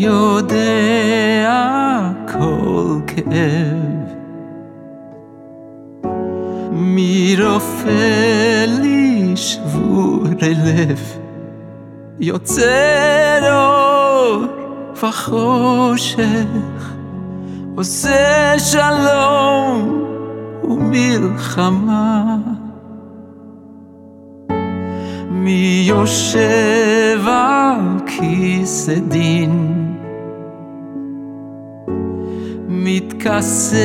יודע כל כאב. מי רופא לי שבור לב? יוצר אור וחושך עושה שלום ומלחמה. מי יושב על כיסא דין מתכסה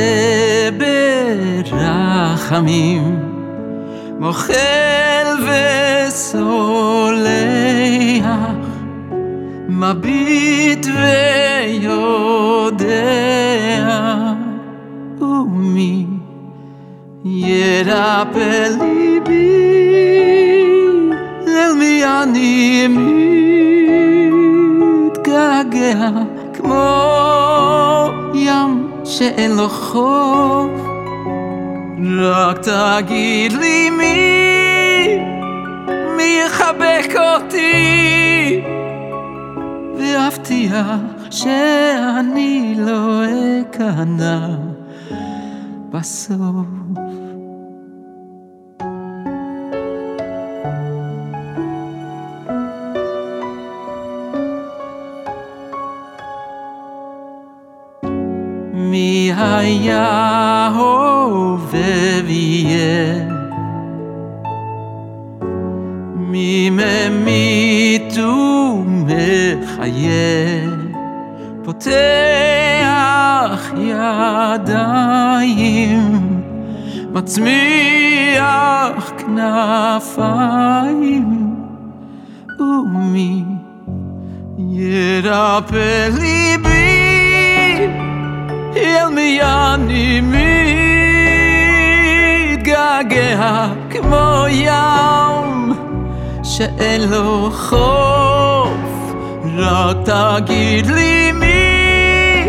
ברחמים מוחל וסולח מביט ויודע ומי ירפא ליבי שאין לו חוף רק תגיד לי מי, מי יחבק אותי. ואבטיח שאני לא אכנע. בסוף מי היה ויהיה? מי ממית ומחיה? פותח ידיים מצמיח כנפיים ומי ירפא ליבי מתגעגע כמו ים שאין לו חוף. רק תגיד לי מי,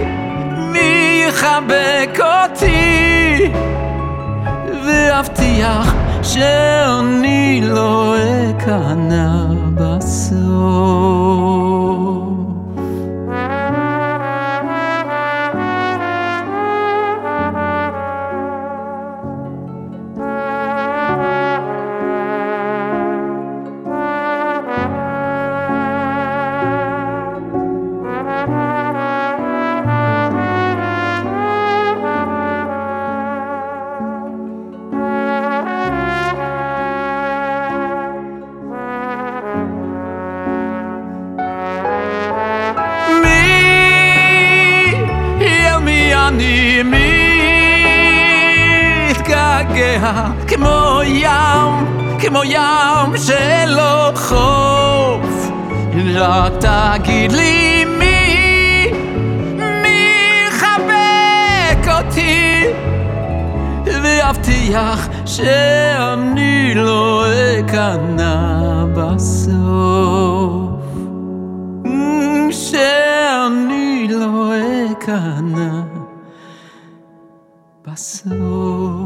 מי יחבק אותי. ואבטיח שאני לא אכנע בסוף אני מתגעגע כמו ים, כמו ים שלא חוף רק תגיד לי מי, מי יחבק אותי ואבטיח שאני לא אכנע בסוף שאני לא אכנע So.